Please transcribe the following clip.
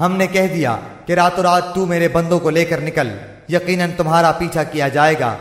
हमने कह दिया कि रातों रात तू मेरे बंदों को लेकर निकल। यकीनन तुम्हारा पीछा किया जाएगा।